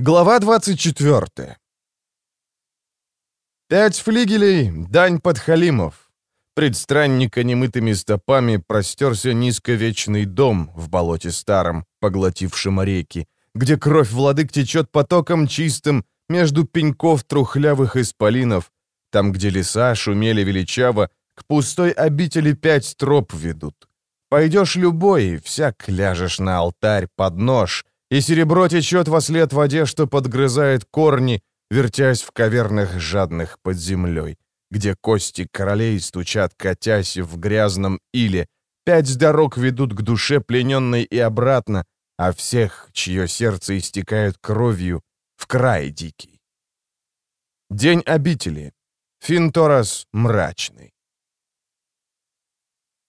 Глава 24 Пять флигелей — дань подхалимов. Пред странника немытыми стопами простерся низковечный дом в болоте старом, поглотившем реки, где кровь владык течет потоком чистым между пеньков трухлявых исполинов, там, где леса шумели величаво, к пустой обители пять троп ведут. Пойдешь любой, всяк ляжешь на алтарь под нож — и серебро течет во след воде, что подгрызает корни, вертясь в кавернах жадных под землей, где кости королей стучат, катясь в грязном иле, пять дорог ведут к душе плененной и обратно, а всех, чье сердце истекает кровью, в край дикий. День обители. Финторас мрачный.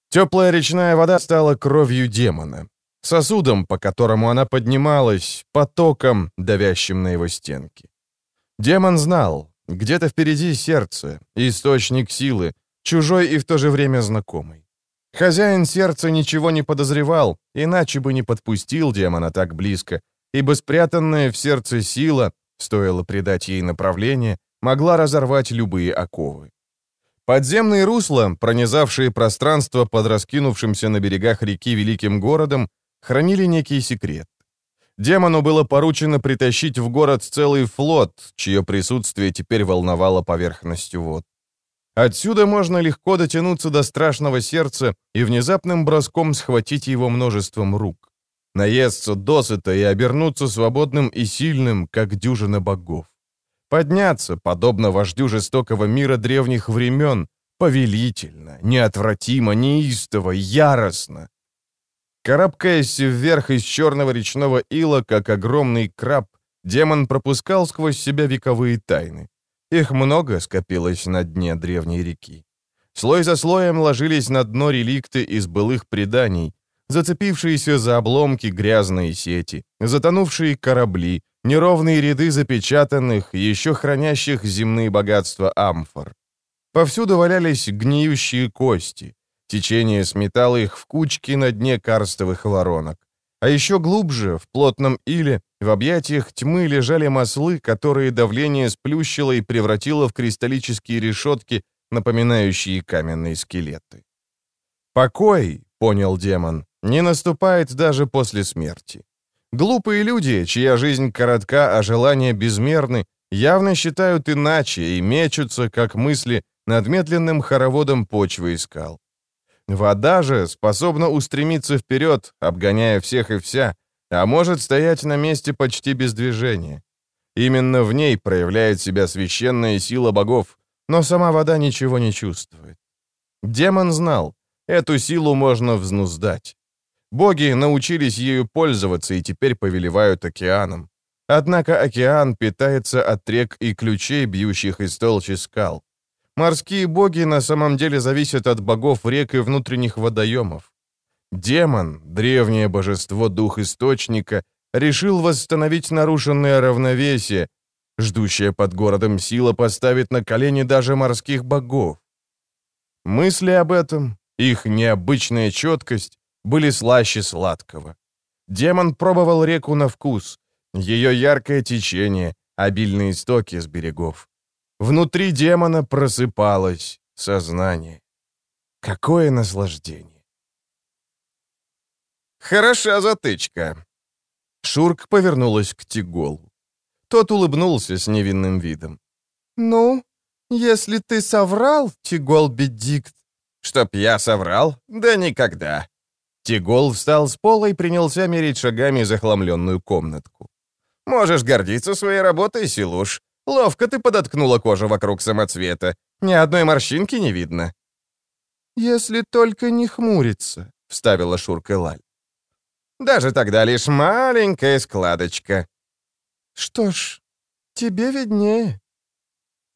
Теплая речная вода стала кровью демона сосудом, по которому она поднималась, потоком, давящим на его стенки. Демон знал, где-то впереди сердце, источник силы, чужой и в то же время знакомый. Хозяин сердца ничего не подозревал, иначе бы не подпустил демона так близко, ибо спрятанная в сердце сила, стоило придать ей направление, могла разорвать любые оковы. Подземные русла, пронизавшие пространство под раскинувшимся на берегах реки великим городом, хранили некий секрет. Демону было поручено притащить в город целый флот, чье присутствие теперь волновало поверхностью вод. Отсюда можно легко дотянуться до страшного сердца и внезапным броском схватить его множеством рук. Наесться досыта и обернуться свободным и сильным, как дюжина богов. Подняться, подобно вождю жестокого мира древних времен, повелительно, неотвратимо, неистово, яростно, Карабкаясь вверх из черного речного ила, как огромный краб, демон пропускал сквозь себя вековые тайны. Их много скопилось на дне древней реки. Слой за слоем ложились на дно реликты из былых преданий, зацепившиеся за обломки грязные сети, затонувшие корабли, неровные ряды запечатанных, еще хранящих земные богатства амфор. Повсюду валялись гниющие кости, Течение сметало их в кучки на дне карстовых воронок. А еще глубже, в плотном иле, в объятиях тьмы лежали маслы, которые давление сплющило и превратило в кристаллические решетки, напоминающие каменные скелеты. «Покой», — понял демон, — «не наступает даже после смерти. Глупые люди, чья жизнь коротка, а желания безмерны, явно считают иначе и мечутся, как мысли, над медленным хороводом почвы и скал. Вода же способна устремиться вперед, обгоняя всех и вся, а может стоять на месте почти без движения. Именно в ней проявляет себя священная сила богов, но сама вода ничего не чувствует. Демон знал, эту силу можно взнуздать. Боги научились ею пользоваться и теперь повелевают океаном. Однако океан питается от рек и ключей, бьющих из толщи скал. Морские боги на самом деле зависят от богов рек и внутренних водоемов. Демон, древнее божество дух источника, решил восстановить нарушенное равновесие. Ждущая под городом сила поставит на колени даже морских богов. Мысли об этом, их необычная четкость, были слаще сладкого. Демон пробовал реку на вкус, ее яркое течение, обильные истоки с берегов. Внутри демона просыпалось сознание. Какое наслаждение! Хороша затычка. Шурк повернулась к Тиголу. Тот улыбнулся с невинным видом. «Ну, если ты соврал, Тигол Бедикт...» «Чтоб я соврал? Да никогда!» Тигол встал с пола и принялся мерить шагами захламленную комнатку. «Можешь гордиться своей работой, Силуш. Ловко ты подоткнула кожу вокруг самоцвета. Ни одной морщинки не видно». «Если только не хмурится», — вставила Шурка Лаль. «Даже тогда лишь маленькая складочка». «Что ж, тебе виднее».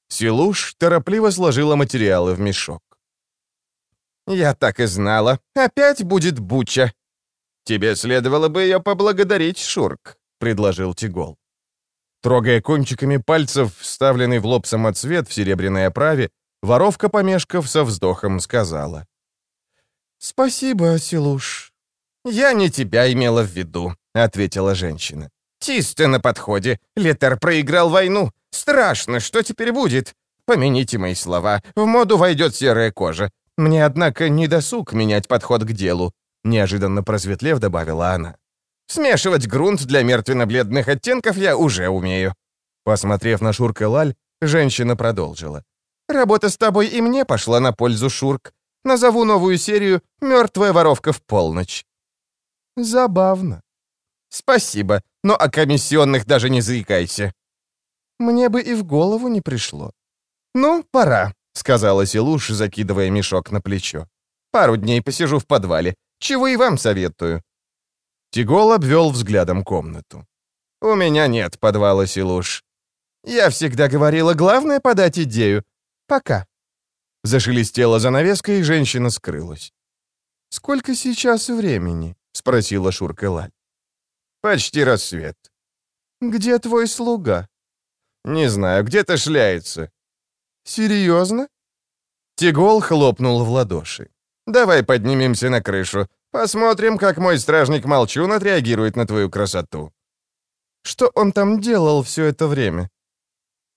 Силуш торопливо сложила материалы в мешок. «Я так и знала. Опять будет буча». «Тебе следовало бы ее поблагодарить, Шурк», — предложил Тигол. Трогая кончиками пальцев вставленный в лоб самоцвет в серебряной оправе, воровка, помешков, со вздохом сказала. «Спасибо, Силуш». «Я не тебя имела в виду», — ответила женщина. Тисты на подходе. Летер проиграл войну. Страшно, что теперь будет? Помяните мои слова. В моду войдет серая кожа. Мне, однако, не досуг менять подход к делу», — неожиданно просветлев добавила она. «Смешивать грунт для мертвенно-бледных оттенков я уже умею». Посмотрев на Шурка Лаль, женщина продолжила. «Работа с тобой и мне пошла на пользу, Шурк. Назову новую серию «Мертвая воровка в полночь». «Забавно». «Спасибо, но о комиссионных даже не заикайся». «Мне бы и в голову не пришло». «Ну, пора», — сказала Силуш, закидывая мешок на плечо. «Пару дней посижу в подвале. Чего и вам советую». Тигол обвел взглядом комнату. «У меня нет подвала, Силуш. Я всегда говорила, главное — подать идею. Пока». Зашелестела занавеска, и женщина скрылась. «Сколько сейчас времени?» — спросила Шурка Лаль. «Почти рассвет». «Где твой слуга?» «Не знаю, где-то шляется». «Серьезно?» Тигол хлопнул в ладоши. «Давай поднимемся на крышу. Посмотрим, как мой стражник Молчун отреагирует на твою красоту». «Что он там делал все это время?»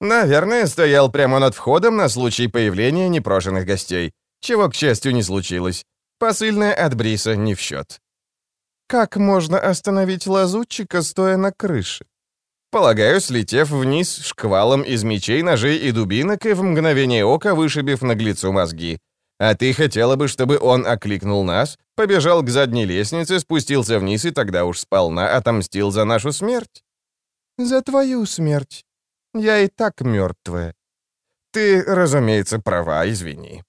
«Наверное, стоял прямо над входом на случай появления непрошенных гостей, чего, к счастью, не случилось. Посыльная от Бриса не в счет». «Как можно остановить лазутчика, стоя на крыше?» Полагаю, слетев вниз шквалом из мечей, ножей и дубинок и в мгновение ока вышибив наглецу мозги. А ты хотела бы, чтобы он окликнул нас, побежал к задней лестнице, спустился вниз и тогда уж сполна отомстил за нашу смерть? За твою смерть. Я и так мертвая. Ты, разумеется, права, извини.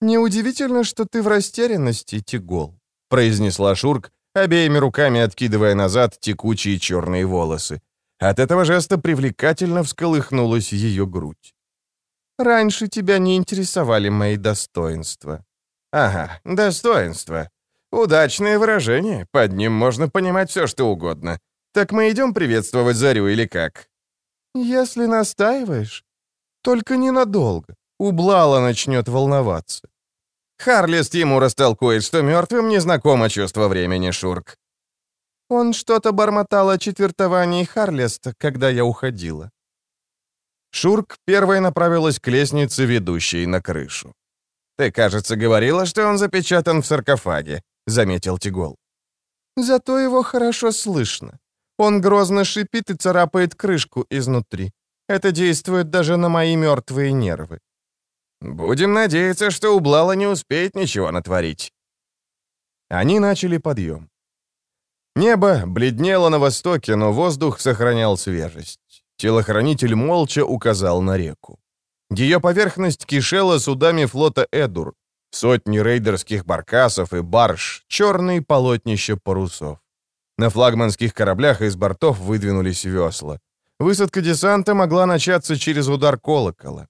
Неудивительно, что ты в растерянности, Тигол, произнесла Шурк, обеими руками откидывая назад текучие черные волосы. От этого жеста привлекательно всколыхнулась ее грудь. Раньше тебя не интересовали мои достоинства». «Ага, достоинства. Удачное выражение. Под ним можно понимать все, что угодно. Так мы идем приветствовать Зарю или как?» «Если настаиваешь. Только ненадолго. Ублала начнет волноваться». Харлист ему растолкует, что мертвым незнакомо чувство времени, Шурк. Он что-то бормотал о четвертовании Харлиста, когда я уходила. Шурк первой направилась к лестнице, ведущей на крышу. «Ты, кажется, говорила, что он запечатан в саркофаге», — заметил Тигол. «Зато его хорошо слышно. Он грозно шипит и царапает крышку изнутри. Это действует даже на мои мертвые нервы». «Будем надеяться, что у Блала не успеет ничего натворить». Они начали подъем. Небо бледнело на востоке, но воздух сохранял свежесть. Телохранитель молча указал на реку. Ее поверхность кишела судами флота Эдур, сотни рейдерских баркасов и барж, черные полотнища парусов. На флагманских кораблях из бортов выдвинулись весла. Высадка десанта могла начаться через удар колокола.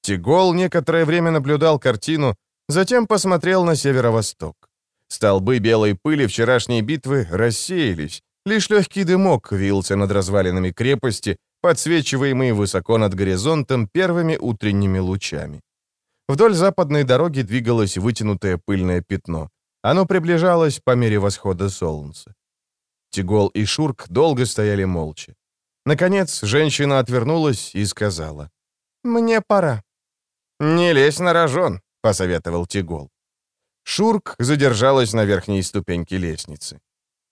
Тигол некоторое время наблюдал картину, затем посмотрел на северо-восток. Столбы белой пыли вчерашней битвы рассеялись, лишь легкий дымок вился над развалинами крепости, подсвечиваемый высоко над горизонтом первыми утренними лучами. Вдоль западной дороги двигалось вытянутое пыльное пятно. Оно приближалось по мере восхода солнца. Тигол и Шурк долго стояли молча. Наконец, женщина отвернулась и сказала. «Мне пора». «Не лезь на рожон», — посоветовал Тигол. Шурк задержалась на верхней ступеньке лестницы.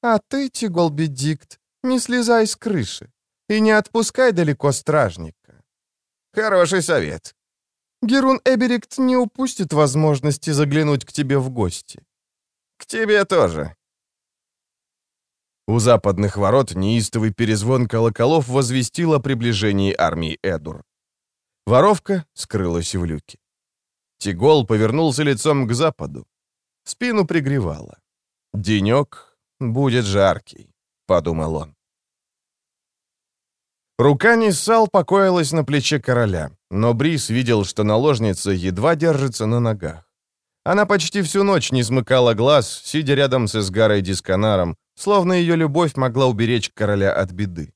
«А ты, Тигол Бедикт, не слезай с крыши. И не отпускай далеко стражника. Хороший совет. Герун Эберикт не упустит возможности заглянуть к тебе в гости. К тебе тоже. У западных ворот неистовый перезвон колоколов возвестил о приближении армии Эдур. Воровка скрылась в люке. Тигол повернулся лицом к западу. Спину пригревало. «Денек будет жаркий», — подумал он. Рука Ниссал покоилась на плече короля, но Брис видел, что наложница едва держится на ногах. Она почти всю ночь не смыкала глаз, сидя рядом с Эсгарой Дисканаром, словно ее любовь могла уберечь короля от беды.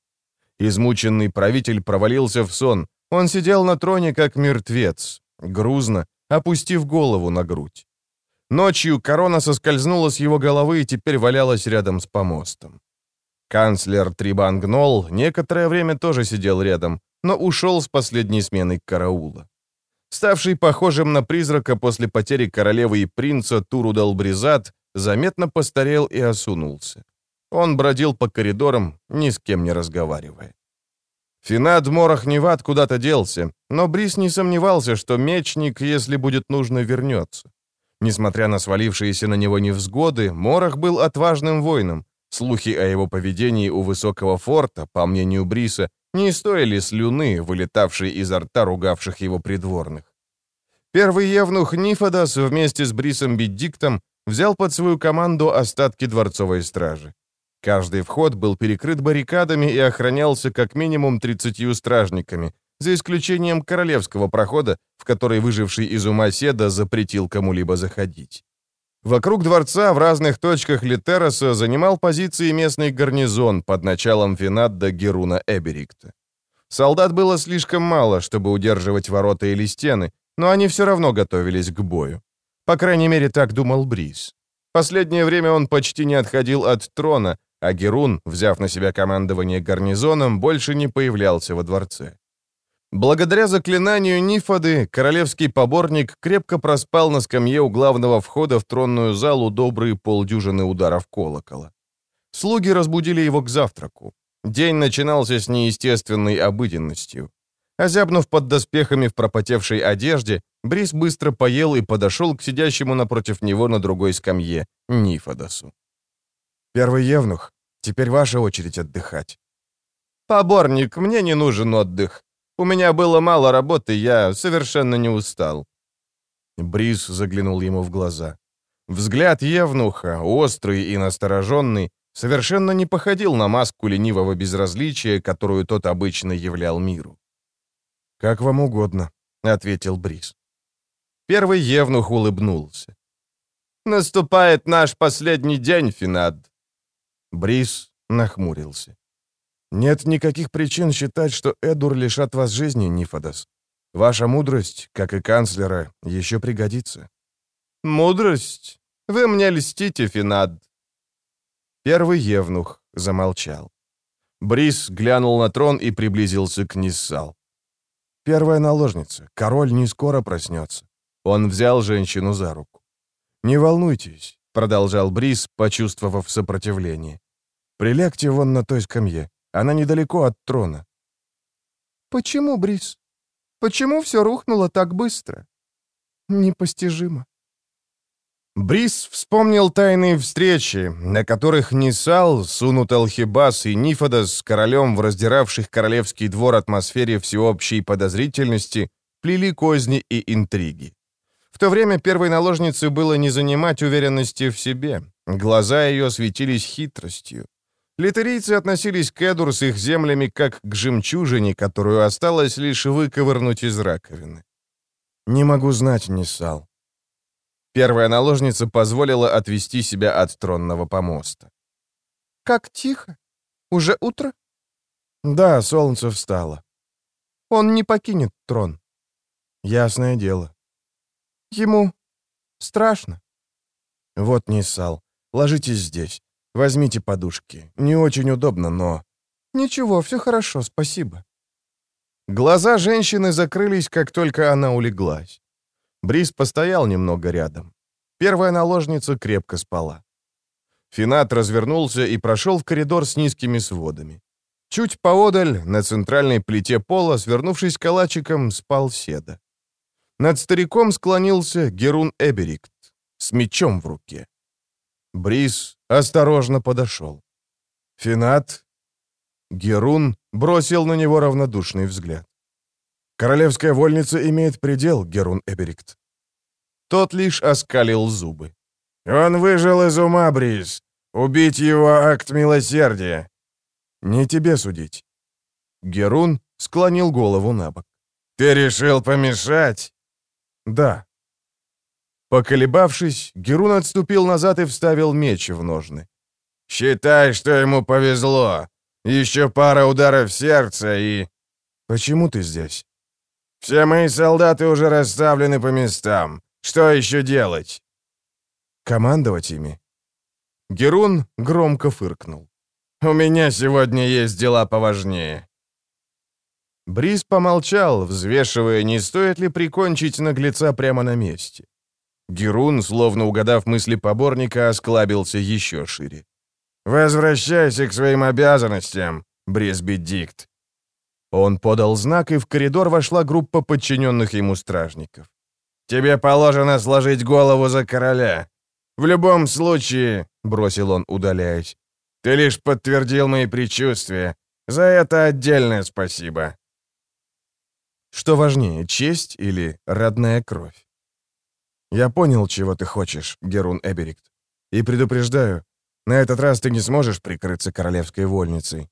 Измученный правитель провалился в сон. Он сидел на троне, как мертвец, грузно, опустив голову на грудь. Ночью корона соскользнула с его головы и теперь валялась рядом с помостом. Канцлер Трибангнол некоторое время тоже сидел рядом, но ушел с последней смены караула. Ставший похожим на призрака после потери королевы и принца Турудал Бризат, заметно постарел и осунулся. Он бродил по коридорам, ни с кем не разговаривая. Финад Морохневат куда-то делся, но Брис не сомневался, что мечник, если будет нужно, вернется. Несмотря на свалившиеся на него невзгоды, Морох был отважным воином. Слухи о его поведении у высокого форта, по мнению Бриса, не стоили слюны, вылетавшей изо рта ругавших его придворных. Первый евнух Нифодас вместе с Брисом Бедиктом взял под свою команду остатки дворцовой стражи. Каждый вход был перекрыт баррикадами и охранялся как минимум 30 стражниками, за исключением королевского прохода, в который выживший из ума Седа запретил кому-либо заходить. Вокруг дворца в разных точках Литероса занимал позиции местный гарнизон под началом Финадда Геруна Эберикта. Солдат было слишком мало, чтобы удерживать ворота или стены, но они все равно готовились к бою. По крайней мере, так думал Бриз. Последнее время он почти не отходил от трона, а Герун, взяв на себя командование гарнизоном, больше не появлялся во дворце. Благодаря заклинанию Нифоды, королевский поборник крепко проспал на скамье у главного входа в тронную залу добрые полдюжины ударов колокола. Слуги разбудили его к завтраку. День начинался с неестественной обыденностью. Озябнув под доспехами в пропотевшей одежде, Брис быстро поел и подошел к сидящему напротив него на другой скамье Нифодосу. «Первый евнух, теперь ваша очередь отдыхать». «Поборник, мне не нужен отдых. У меня было мало работы, я совершенно не устал». Брис заглянул ему в глаза. Взгляд Евнуха, острый и настороженный, совершенно не походил на маску ленивого безразличия, которую тот обычно являл миру. «Как вам угодно», — ответил Брис. Первый Евнух улыбнулся. «Наступает наш последний день, Финад. Брис нахмурился. «Нет никаких причин считать, что Эдур лишат вас жизни, Нифодос. Ваша мудрость, как и канцлера, еще пригодится». «Мудрость? Вы мне льстите, Финад». Первый евнух замолчал. Брис глянул на трон и приблизился к Ниссал. «Первая наложница. Король не скоро проснется». Он взял женщину за руку. «Не волнуйтесь», — продолжал Брис, почувствовав сопротивление. Прилягте вон на той скамье. Она недалеко от трона». «Почему, Брис? Почему все рухнуло так быстро? Непостижимо». Брис вспомнил тайные встречи, на которых Нисал, Сунут Алхибас и Нифодос с королем в раздиравших королевский двор атмосфере всеобщей подозрительности плели козни и интриги. В то время первой наложнице было не занимать уверенности в себе. Глаза ее светились хитростью. Литерийцы относились к Эдур с их землями как к жемчужине, которую осталось лишь выковырнуть из раковины. «Не могу знать, Нисал». Первая наложница позволила отвести себя от тронного помоста. «Как тихо? Уже утро?» «Да, солнце встало». «Он не покинет трон». «Ясное дело». «Ему страшно». «Вот, Нисал, ложитесь здесь. Возьмите подушки. Не очень удобно, но...» «Ничего, все хорошо, спасибо». Глаза женщины закрылись, как только она улеглась. Брис постоял немного рядом. Первая наложница крепко спала. Финат развернулся и прошел в коридор с низкими сводами. Чуть поодаль, на центральной плите пола, свернувшись калачиком, спал Седа. Над стариком склонился Герун Эберикт с мечом в руке. Брис осторожно подошел. Финат... Герун бросил на него равнодушный взгляд. «Королевская вольница имеет предел, Герун Эберикт». Тот лишь оскалил зубы. «Он выжил из ума, Брис. Убить его — акт милосердия». «Не тебе судить». Герун склонил голову на бок. «Ты решил помешать?» «Да». Поколебавшись, Герун отступил назад и вставил меч в ножны. «Считай, что ему повезло. Еще пара ударов в сердце и...» «Почему ты здесь?» «Все мои солдаты уже расставлены по местам. Что еще делать?» «Командовать ими?» Герун громко фыркнул. У меня сегодня есть дела поважнее». Бриз помолчал, взвешивая, не стоит ли прикончить наглеца прямо на месте. Герун, словно угадав мысли поборника, осклабился еще шире. «Возвращайся к своим обязанностям, Брисби Дикт». Он подал знак, и в коридор вошла группа подчиненных ему стражников. «Тебе положено сложить голову за короля. В любом случае», — бросил он, удаляясь, — «ты лишь подтвердил мои предчувствия. За это отдельное спасибо». Что важнее, честь или родная кровь? Я понял, чего ты хочешь, Герун Эберикт. И предупреждаю, на этот раз ты не сможешь прикрыться королевской вольницей.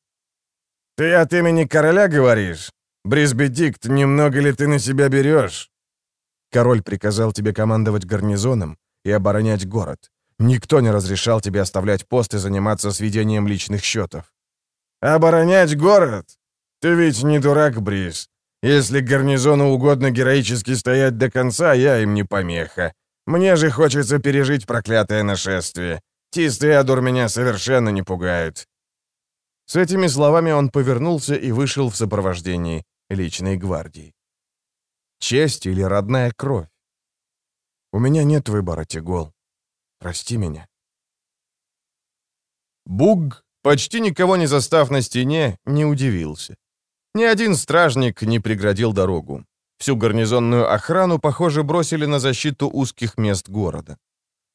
Ты от имени короля говоришь? Брисбедикт, немного ли ты на себя берешь? Король приказал тебе командовать гарнизоном и оборонять город. Никто не разрешал тебе оставлять пост и заниматься сведением личных счетов. Оборонять город? Ты ведь не дурак, Брис. Если гарнизону угодно героически стоять до конца, я им не помеха. Мне же хочется пережить проклятое нашествие. Тист и Адур меня совершенно не пугают». С этими словами он повернулся и вышел в сопровождении личной гвардии. Честь или родная кровь? У меня нет выбора, Тигол. Прости меня. Буг, почти никого не застав на стене, не удивился. Ни один стражник не преградил дорогу. Всю гарнизонную охрану, похоже, бросили на защиту узких мест города.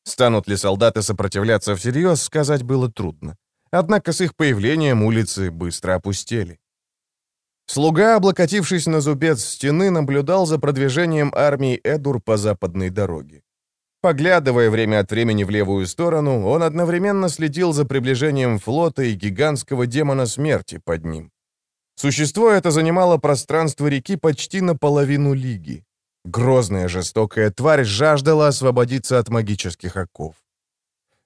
Станут ли солдаты сопротивляться всерьез, сказать было трудно. Однако с их появлением улицы быстро опустели. Слуга, облокотившись на зубец стены, наблюдал за продвижением армии Эдур по западной дороге. Поглядывая время от времени в левую сторону, он одновременно следил за приближением флота и гигантского демона смерти под ним. Существо это занимало пространство реки почти наполовину лиги. Грозная жестокая тварь жаждала освободиться от магических оков.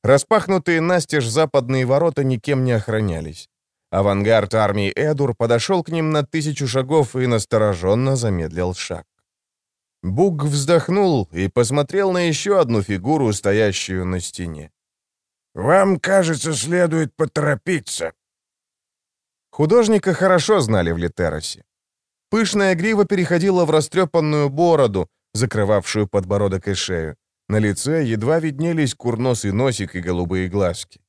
Распахнутые настежь западные ворота никем не охранялись. Авангард армии Эдур подошел к ним на тысячу шагов и настороженно замедлил шаг. Буг вздохнул и посмотрел на еще одну фигуру, стоящую на стене. «Вам, кажется, следует поторопиться», Художника хорошо знали в Литеросе. Пышная грива переходила в растрепанную бороду, закрывавшую подбородок и шею. На лице едва виднелись курносый носик и голубые глазки.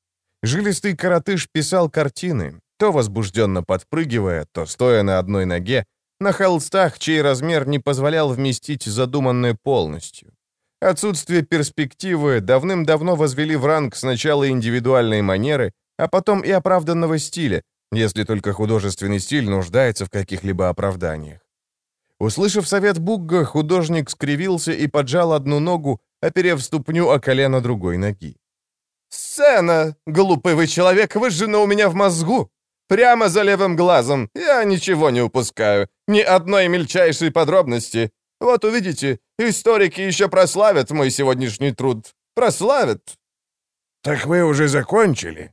Жилистый коротыш писал картины, то возбужденно подпрыгивая, то стоя на одной ноге, на холстах, чей размер не позволял вместить задуманное полностью. Отсутствие перспективы давным-давно возвели в ранг сначала индивидуальной манеры, а потом и оправданного стиля, если только художественный стиль нуждается в каких-либо оправданиях. Услышав совет Бугга, художник скривился и поджал одну ногу, оперев ступню о колено другой ноги. «Сцена! Глупый вы человек, выжжена у меня в мозгу! Прямо за левым глазом! Я ничего не упускаю, ни одной мельчайшей подробности. Вот увидите, историки еще прославят мой сегодняшний труд. Прославят!» «Так вы уже закончили?»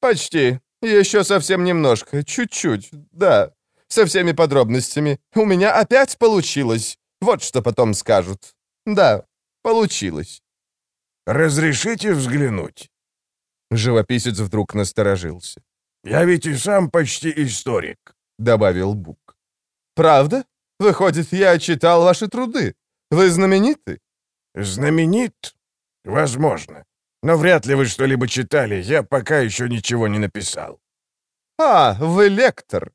«Почти. Еще совсем немножко, чуть-чуть, да, со всеми подробностями. У меня опять получилось. Вот что потом скажут. Да, получилось. «Разрешите взглянуть?» Живописец вдруг насторожился. «Я ведь и сам почти историк», — добавил Бук. «Правда? Выходит, я читал ваши труды. Вы знамениты?» «Знаменит? Возможно. Но вряд ли вы что-либо читали, я пока еще ничего не написал». «А, вы лектор».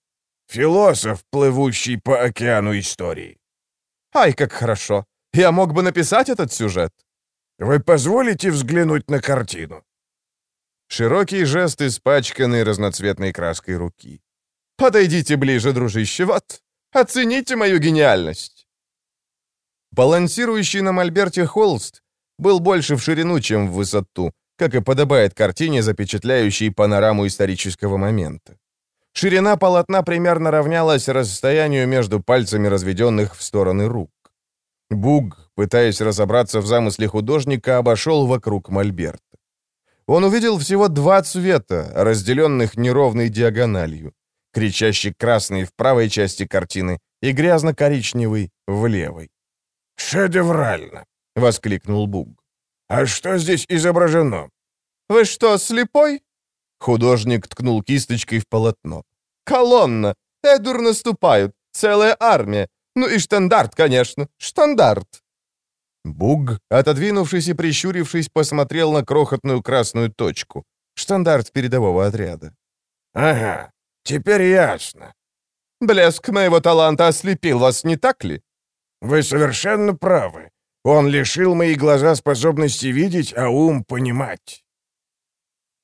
«Философ, плывущий по океану истории». «Ай, как хорошо. Я мог бы написать этот сюжет». «Вы позволите взглянуть на картину?» Широкий жест, испачканный разноцветной краской руки. «Подойдите ближе, дружище, вот. Оцените мою гениальность». Балансирующий на мольберте холст был больше в ширину, чем в высоту, как и подобает картине, запечатляющей панораму исторического момента. Ширина полотна примерно равнялась расстоянию между пальцами разведенных в стороны рук. Буг, пытаясь разобраться в замысле художника, обошел вокруг мольберта. Он увидел всего два цвета, разделенных неровной диагональю. Кричащий красный в правой части картины и грязно-коричневый в левой. «Шедеврально!» — воскликнул Буг. «А что здесь изображено?» «Вы что, слепой?» Художник ткнул кисточкой в полотно. «Колонна! Эдур наступают! Целая армия! Ну и штандарт, конечно! Штандарт!» Буг, отодвинувшись и прищурившись, посмотрел на крохотную красную точку. Штандарт передового отряда. «Ага, теперь ясно». «Блеск моего таланта ослепил вас, не так ли?» «Вы совершенно правы. Он лишил мои глаза способности видеть, а ум понимать».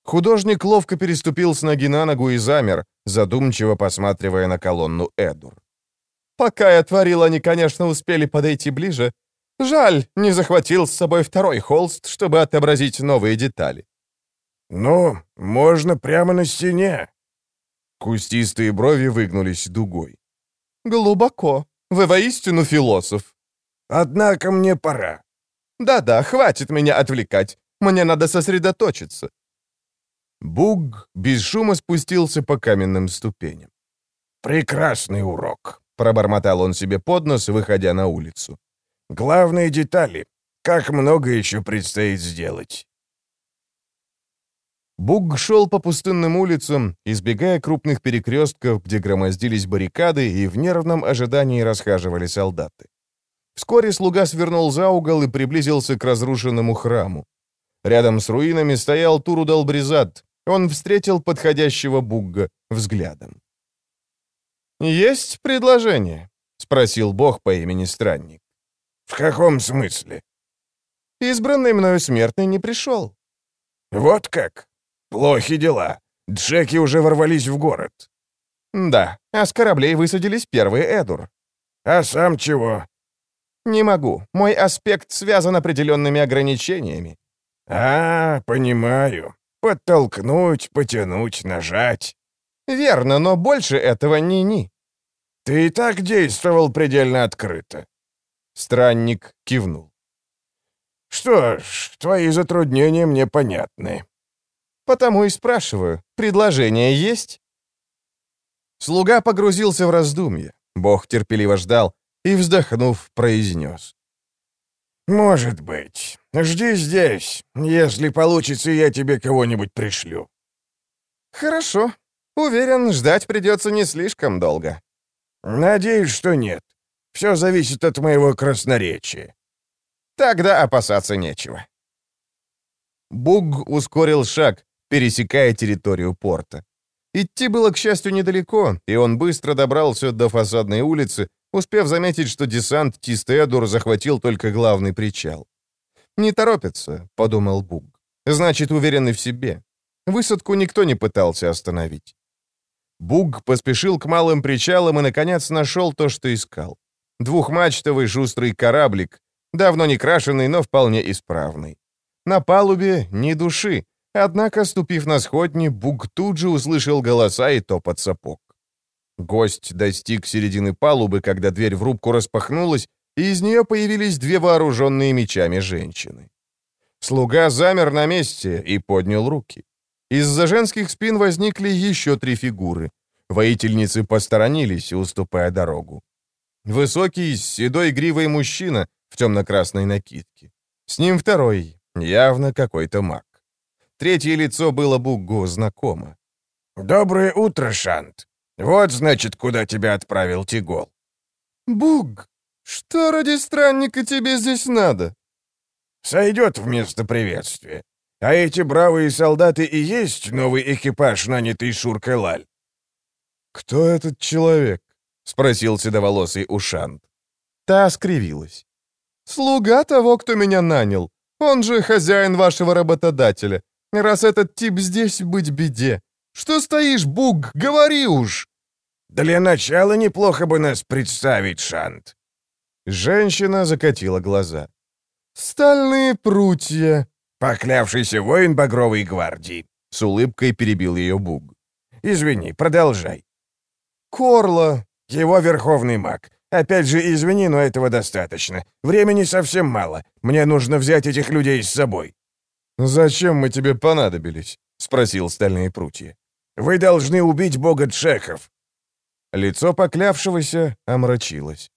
Художник ловко переступил с ноги на ногу и замер, задумчиво посматривая на колонну Эдур. «Пока я творил, они, конечно, успели подойти ближе. Жаль, не захватил с собой второй холст, чтобы отобразить новые детали». «Ну, можно прямо на стене». Кустистые брови выгнулись дугой. «Глубоко. Вы воистину философ». «Однако мне пора». «Да-да, хватит меня отвлекать. Мне надо сосредоточиться». Буг без шума спустился по каменным ступеням. «Прекрасный урок», — пробормотал он себе под нос, выходя на улицу. «Главные детали. Как много еще предстоит сделать». Буг шел по пустынным улицам, избегая крупных перекрестков, где громоздились баррикады и в нервном ожидании расхаживали солдаты. Вскоре слуга свернул за угол и приблизился к разрушенному храму. Рядом с руинами стоял Турудалбризад. Он встретил подходящего Бугга взглядом. «Есть предложение?» — спросил бог по имени Странник. «В каком смысле?» «Избранный мною смертный не пришел». «Вот как? Плохи дела. Джеки уже ворвались в город». «Да, а с кораблей высадились первые Эдур». «А сам чего?» «Не могу. Мой аспект связан определенными ограничениями». «А, понимаю. Подтолкнуть, потянуть, нажать». «Верно, но больше этого ни-ни». «Ты и так действовал предельно открыто». Странник кивнул. «Что ж, твои затруднения мне понятны». «Потому и спрашиваю, предложение есть?» Слуга погрузился в раздумье. Бог терпеливо ждал и, вздохнув, произнес. «Может быть. Жди здесь. Если получится, я тебе кого-нибудь пришлю». «Хорошо. Уверен, ждать придется не слишком долго». «Надеюсь, что нет. Все зависит от моего красноречия». «Тогда опасаться нечего». Буг ускорил шаг, пересекая территорию порта. Идти было, к счастью, недалеко, и он быстро добрался до фасадной улицы, успев заметить, что десант Тистедур захватил только главный причал. «Не торопится», — подумал Буг. «Значит, уверенный в себе. Высадку никто не пытался остановить». Буг поспешил к малым причалам и, наконец, нашел то, что искал. Двухмачтовый шустрый кораблик, давно не крашеный, но вполне исправный. На палубе ни души, однако, ступив на сходни, Буг тут же услышал голоса и топот сапог. Гость достиг середины палубы, когда дверь в рубку распахнулась, и из нее появились две вооруженные мечами женщины. Слуга замер на месте и поднял руки. Из-за женских спин возникли еще три фигуры. Воительницы посторонились, уступая дорогу. Высокий, с седой гривой мужчина в темно-красной накидке. С ним второй, явно какой-то маг. Третье лицо было Буггу знакомо. «Доброе утро, Шант. Вот, значит, куда тебя отправил Тигол». «Буг, что ради странника тебе здесь надо?» «Сойдет вместо приветствия. А эти бравые солдаты и есть новый экипаж, нанятый Шуркой Лаль». «Кто этот человек?» — спросил седоволосый Ушант. Та скривилась. «Слуга того, кто меня нанял. Он же хозяин вашего работодателя. Раз этот тип здесь, быть беде. Что стоишь, Буг, говори уж!» «Для начала неплохо бы нас представить, Шант». Женщина закатила глаза. «Стальные прутья!» «Поклявшийся воин Багровой гвардии!» С улыбкой перебил ее Буг. «Извини, продолжай». «Корло!» «Его верховный маг. Опять же, извини, но этого достаточно. Времени совсем мало. Мне нужно взять этих людей с собой». «Зачем мы тебе понадобились?» — спросил стальные прутья. «Вы должны убить бога Джеков». Лицо поклявшегося омрачилось.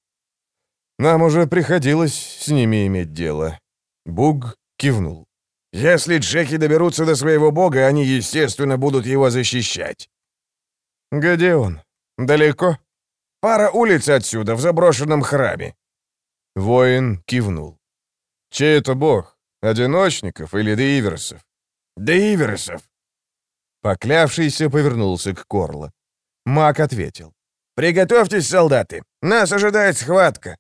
«Нам уже приходилось с ними иметь дело». Буг кивнул. Если джеки доберутся до своего бога, они, естественно, будут его защищать». «Где он? Далеко?» «Пара улиц отсюда, в заброшенном храме». Воин кивнул. «Чей это бог? Одиночников или Деиверсов?» «Деиверсов». Поклявшийся повернулся к Корло. Маг ответил. «Приготовьтесь, солдаты! Нас ожидает схватка!»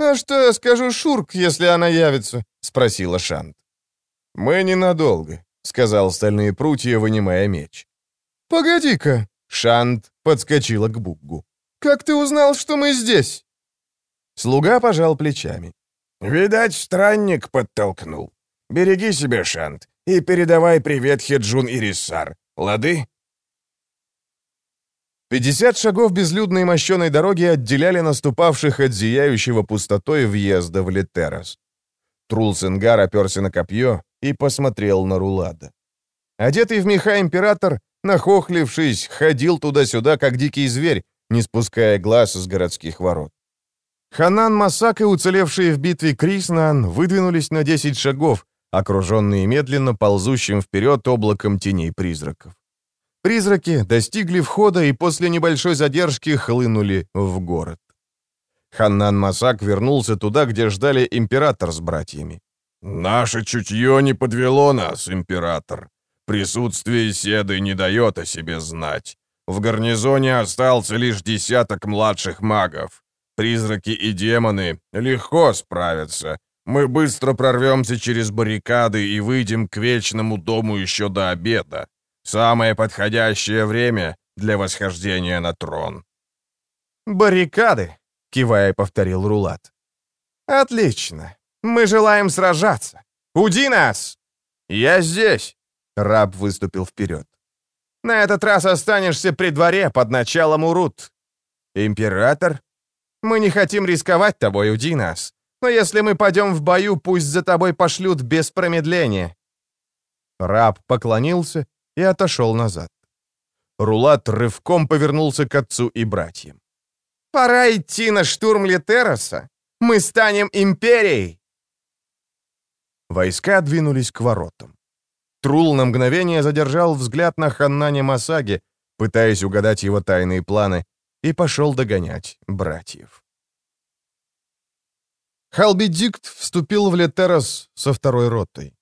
«А что я скажу Шурк, если она явится?» — спросила Шант. «Мы ненадолго», — сказал стальные прутья, вынимая меч. «Погоди-ка!» — Шант подскочила к Буггу. «Как ты узнал, что мы здесь?» Слуга пожал плечами. «Видать, странник подтолкнул. Береги себя, Шант, и передавай привет Хеджун и Риссар. Лады?» Пятьдесят шагов безлюдной мощеной дороги отделяли наступавших от зияющего пустотой въезда в Летерас. Трулсенгар оперся на копье и посмотрел на Рулада. Одетый в меха император, нахохлившись, ходил туда-сюда, как дикий зверь, не спуская глаз с городских ворот. Ханан Масак и уцелевшие в битве Криснан выдвинулись на 10 шагов, окруженные медленно ползущим вперед облаком теней призраков. Призраки достигли входа и после небольшой задержки хлынули в город. Ханнан Масак вернулся туда, где ждали император с братьями. «Наше чутье не подвело нас, император. Присутствие Седы не дает о себе знать. В гарнизоне остался лишь десяток младших магов. Призраки и демоны легко справятся. Мы быстро прорвемся через баррикады и выйдем к Вечному дому еще до обеда. Самое подходящее время для восхождения на трон». «Баррикады», — кивая повторил Рулат. «Отлично. Мы желаем сражаться. Уди нас!» «Я здесь!» — раб выступил вперед. «На этот раз останешься при дворе под началом Урут». «Император?» «Мы не хотим рисковать тобой, уди нас. Но если мы пойдем в бою, пусть за тобой пошлют без промедления». Раб поклонился и отошел назад. Рулат рывком повернулся к отцу и братьям. «Пора идти на штурм Литероса! Мы станем империей!» Войска двинулись к воротам. Трул на мгновение задержал взгляд на Ханнане Масаги, пытаясь угадать его тайные планы, и пошел догонять братьев. Халбидикт вступил в Летерос со второй ротой.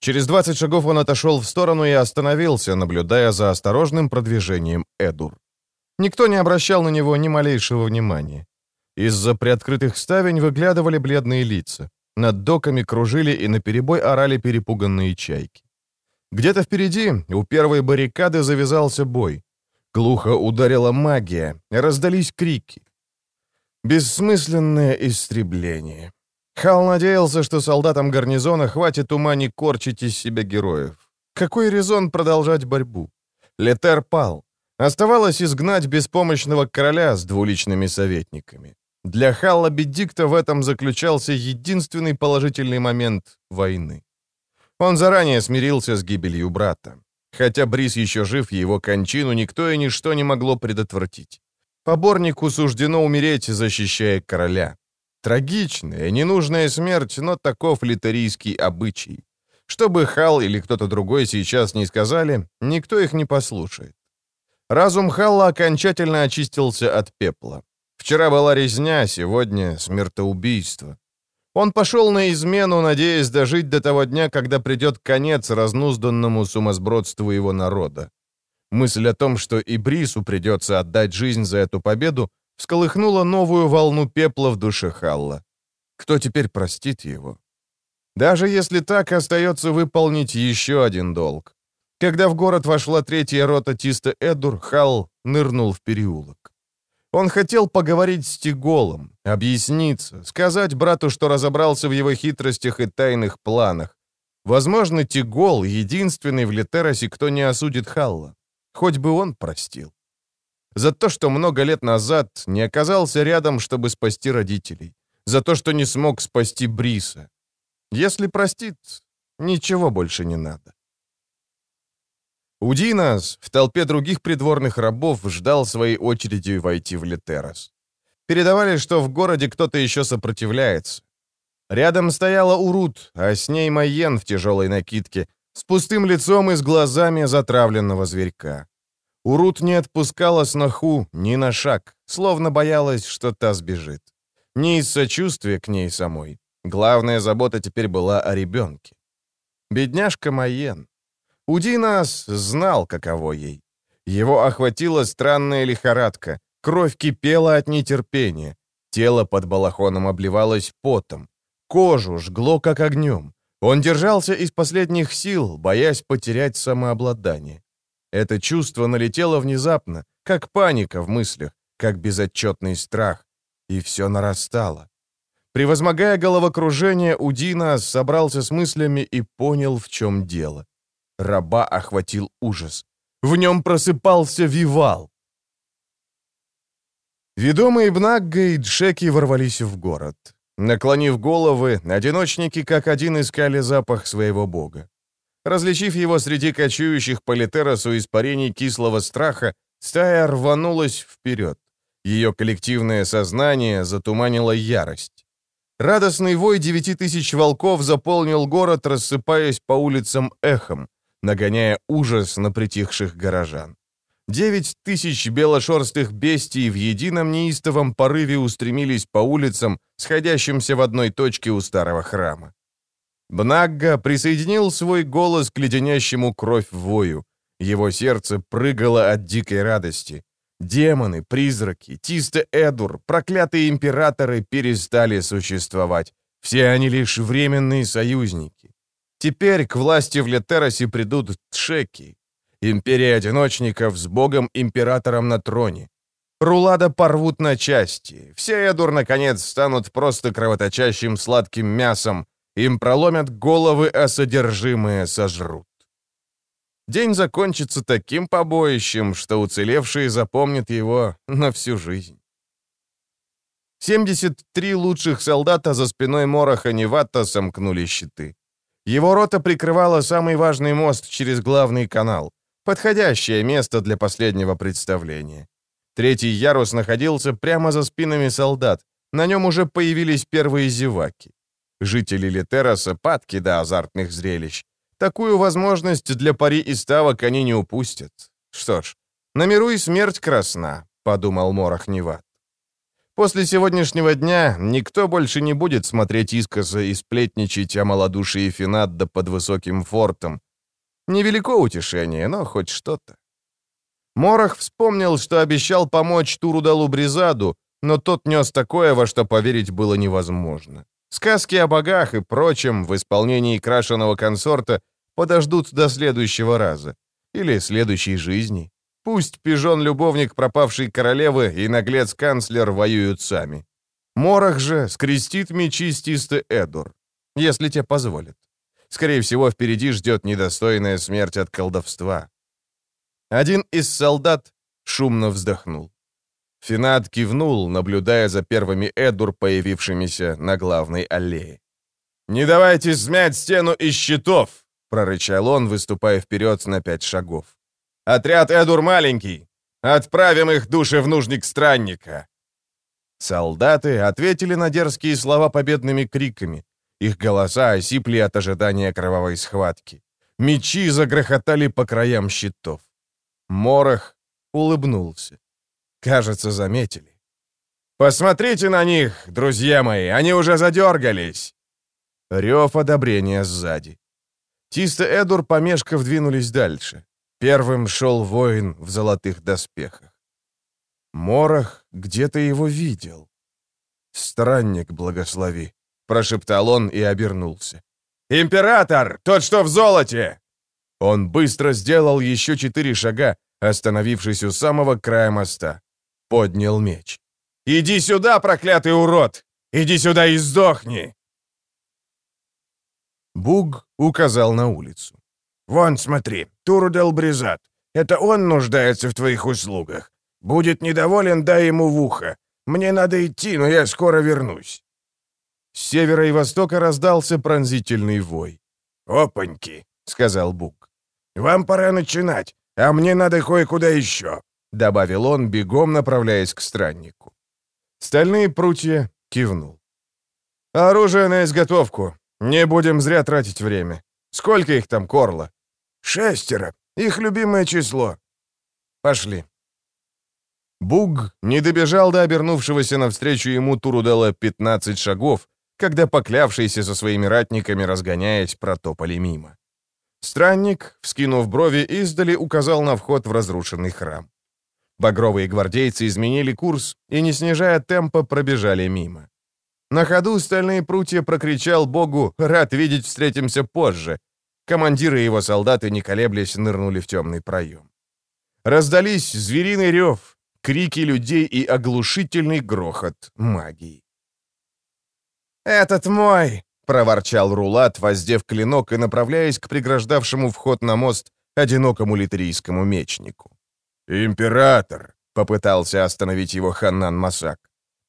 Через 20 шагов он отошел в сторону и остановился, наблюдая за осторожным продвижением Эдур. Никто не обращал на него ни малейшего внимания. Из-за приоткрытых ставень выглядывали бледные лица. Над доками кружили и наперебой орали перепуганные чайки. Где-то впереди, у первой баррикады, завязался бой. Глухо ударила магия, раздались крики. Бессмысленное истребление. Хал надеялся, что солдатам гарнизона хватит ума не корчить из себя героев. Какой резон продолжать борьбу? Летер пал. Оставалось изгнать беспомощного короля с двуличными советниками. Для Халла Бедикта в этом заключался единственный положительный момент войны. Он заранее смирился с гибелью брата. Хотя Брис еще жив, его кончину никто и ничто не могло предотвратить. Поборнику суждено умереть, защищая короля. Трагичная, ненужная смерть, но таков литерийский обычай. Что бы Хал или кто-то другой сейчас не сказали, никто их не послушает. Разум Халла окончательно очистился от пепла. Вчера была резня, сегодня смертоубийство. Он пошел на измену, надеясь дожить до того дня, когда придет конец разнузданному сумасбродству его народа. Мысль о том, что и Брису придется отдать жизнь за эту победу, всколыхнула новую волну пепла в душе Халла. Кто теперь простит его? Даже если так, остается выполнить еще один долг. Когда в город вошла третья рота Тиста Эдур, Халл нырнул в переулок. Он хотел поговорить с Тиголом, объясниться, сказать брату, что разобрался в его хитростях и тайных планах. Возможно, Тигол — единственный в Летеросе, кто не осудит Халла. Хоть бы он простил за то, что много лет назад не оказался рядом, чтобы спасти родителей, за то, что не смог спасти Бриса. Если простит, ничего больше не надо. Удинас в толпе других придворных рабов ждал своей очереди войти в Летерос. Передавали, что в городе кто-то еще сопротивляется. Рядом стояла Урут, а с ней Майен в тяжелой накидке, с пустым лицом и с глазами затравленного зверька. Урут не отпускала сноху ни на шаг, словно боялась, что та сбежит. Не из сочувствия к ней самой. Главная забота теперь была о ребенке. Бедняжка Майен. Удинас знал, каково ей. Его охватила странная лихорадка, кровь кипела от нетерпения, тело под балахоном обливалось потом, кожу жгло как огнем. Он держался из последних сил, боясь потерять самообладание. Это чувство налетело внезапно, как паника в мыслях, как безотчетный страх, и все нарастало. Превозмогая головокружение, Удина собрался с мыслями и понял, в чем дело. Раба охватил ужас. В нем просыпался Вивал. Ведомые Бнагга и Джеки ворвались в город. Наклонив головы, одиночники как один искали запах своего бога. Различив его среди кочующих по Литеросу испарений кислого страха, стая рванулась вперед. Ее коллективное сознание затуманило ярость. Радостный вой девяти тысяч волков заполнил город, рассыпаясь по улицам эхом, нагоняя ужас на притихших горожан. Девять тысяч белошерстых бестий в едином неистовом порыве устремились по улицам, сходящимся в одной точке у старого храма. Бнагга присоединил свой голос к леденящему кровь вою. Его сердце прыгало от дикой радости. Демоны, призраки, Тисте Эдур, проклятые императоры перестали существовать. Все они лишь временные союзники. Теперь к власти в Летеросе придут тшеки, Империя одиночников с богом-императором на троне. Рулада порвут на части. Все Эдур, наконец, станут просто кровоточащим сладким мясом. Им проломят головы, а содержимое сожрут. День закончится таким побоищем, что уцелевшие запомнят его на всю жизнь. 73 лучших солдата за спиной Мороха Невата сомкнули щиты. Его рота прикрывала самый важный мост через главный канал. Подходящее место для последнего представления. Третий ярус находился прямо за спинами солдат. На нем уже появились первые зеваки. Жители Литероса падки до азартных зрелищ. Такую возможность для пари и ставок они не упустят. Что ж, на миру и смерть красна, подумал Морох Неват. После сегодняшнего дня никто больше не будет смотреть искоса и сплетничать о малодушии Финадда под высоким фортом, Невелико утешение, но хоть что-то. Морох вспомнил, что обещал помочь Турудалу Бризаду, но тот нес такое, во что поверить было невозможно. Сказки о богах и прочем в исполнении крашеного консорта подождут до следующего раза. Или следующей жизни. Пусть пижон-любовник пропавшей королевы и наглец-канцлер воюют сами. Морох же скрестит мечи с Тисты Эдур, если те позволят. Скорее всего, впереди ждет недостойная смерть от колдовства. Один из солдат шумно вздохнул. Финат кивнул, наблюдая за первыми Эдур, появившимися на главной аллее. «Не давайте смять стену из щитов!» — прорычал он, выступая вперед на пять шагов. «Отряд Эдур маленький! Отправим их души в нужник странника!» Солдаты ответили на дерзкие слова победными криками, их голоса осипли от ожидания кровавой схватки. Мечи загрохотали по краям щитов. Морох улыбнулся. Кажется, заметили. «Посмотрите на них, друзья мои, они уже задергались!» Рев одобрения сзади. Тисто Эдур, помешков, двинулись дальше. Первым шел воин в золотых доспехах. Морох где-то его видел. Странник, благослови. — прошептал он и обернулся. «Император! Тот, что в золоте!» Он быстро сделал еще четыре шага, остановившись у самого края моста. Поднял меч. «Иди сюда, проклятый урод! Иди сюда и сдохни!» Буг указал на улицу. «Вон, смотри, Турудел Бризат. Это он нуждается в твоих услугах. Будет недоволен, дай ему в ухо. Мне надо идти, но я скоро вернусь». С севера и востока раздался пронзительный вой. «Опаньки!» — сказал Бук. «Вам пора начинать, а мне надо кое-куда еще», — добавил он, бегом направляясь к страннику. Стальные прутья кивнул. «Оружие на изготовку. Не будем зря тратить время. Сколько их там, Корло?» «Шестеро. Их любимое число». «Пошли». Буг не добежал до обернувшегося навстречу ему Турудела 15 шагов, когда поклявшиеся со своими ратниками, разгоняясь, протопали мимо. Странник, вскинув брови, издали указал на вход в разрушенный храм. Багровые гвардейцы изменили курс и, не снижая темпа, пробежали мимо. На ходу стальные прутья прокричал Богу «Рад видеть, встретимся позже». Командиры и его солдаты, не колеблясь, нырнули в темный проем. Раздались звериный рев, крики людей и оглушительный грохот магии. «Этот мой!» — проворчал Рулат, воздев клинок и направляясь к преграждавшему вход на мост одинокому литерийскому мечнику. «Император!» — попытался остановить его Ханнан Масак.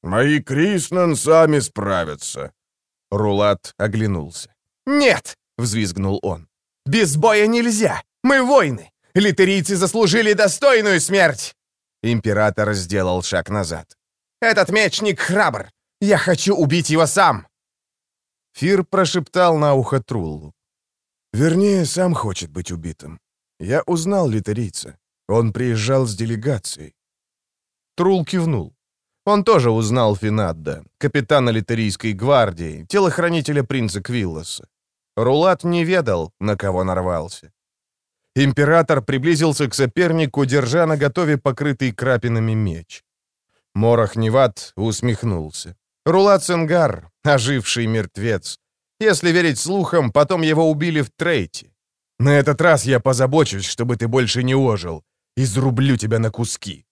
«Мои Криснан сами справятся!» Рулат оглянулся. «Нет!» — взвизгнул он. «Без боя нельзя! Мы воины! Литерийцы заслужили достойную смерть!» Император сделал шаг назад. «Этот мечник храбр! Я хочу убить его сам!» Фир прошептал на ухо Труллу. «Вернее, сам хочет быть убитым. Я узнал литерийца. Он приезжал с делегацией». Трул кивнул. Он тоже узнал Финадда, капитана литерийской гвардии, телохранителя принца Квиллоса. Рулат не ведал, на кого нарвался. Император приблизился к сопернику, держа на готове покрытый крапинами меч. Морох Неват усмехнулся. Рулат Сенгар, оживший мертвец. Если верить слухам, потом его убили в Трейте. На этот раз я позабочусь, чтобы ты больше не ожил. Изрублю тебя на куски.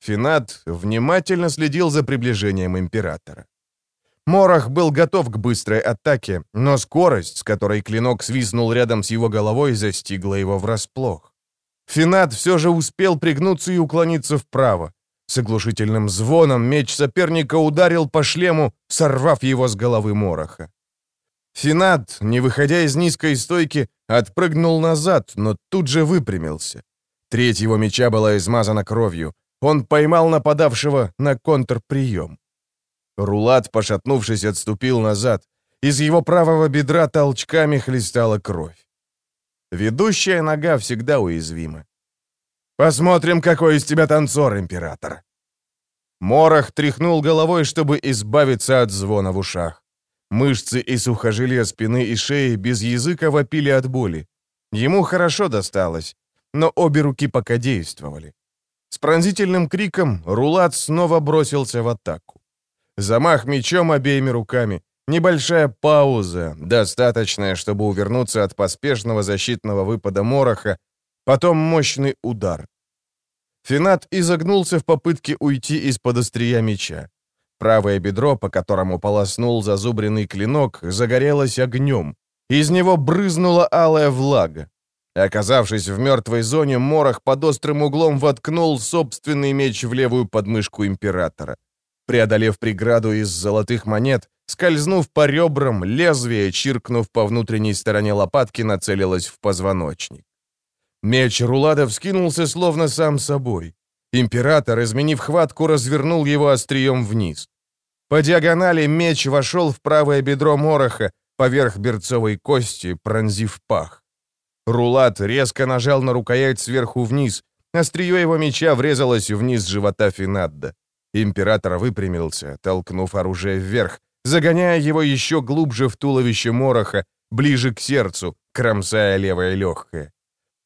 Финат внимательно следил за приближением императора. Морох был готов к быстрой атаке, но скорость, с которой клинок свистнул рядом с его головой, застигла его врасплох. Финат все же успел пригнуться и уклониться вправо. С оглушительным звоном меч соперника ударил по шлему, сорвав его с головы Мороха. Финат, не выходя из низкой стойки, отпрыгнул назад, но тут же выпрямился. Треть его меча была измазана кровью. Он поймал нападавшего на контрприем. Рулат, пошатнувшись, отступил назад. Из его правого бедра толчками хлестала кровь. Ведущая нога всегда уязвима. «Посмотрим, какой из тебя танцор, император!» Морох тряхнул головой, чтобы избавиться от звона в ушах. Мышцы и сухожилия спины и шеи без языка вопили от боли. Ему хорошо досталось, но обе руки пока действовали. С пронзительным криком Рулат снова бросился в атаку. Замах мечом обеими руками. Небольшая пауза, достаточная, чтобы увернуться от поспешного защитного выпада Мороха, потом мощный удар. Финат изогнулся в попытке уйти из-под острия меча. Правое бедро, по которому полоснул зазубренный клинок, загорелось огнем. Из него брызнула алая влага. Оказавшись в мертвой зоне, Морох под острым углом воткнул собственный меч в левую подмышку императора. Преодолев преграду из золотых монет, скользнув по ребрам, лезвие, чиркнув по внутренней стороне лопатки, нацелилось в позвоночник. Меч Рулада вскинулся словно сам собой. Император, изменив хватку, развернул его острием вниз. По диагонали меч вошел в правое бедро Мороха, поверх берцовой кости, пронзив пах. Рулат резко нажал на рукоять сверху вниз. Острие его меча врезалось вниз живота Финадда. Император выпрямился, толкнув оружие вверх, загоняя его еще глубже в туловище Мороха, ближе к сердцу, кромсая левое легкое.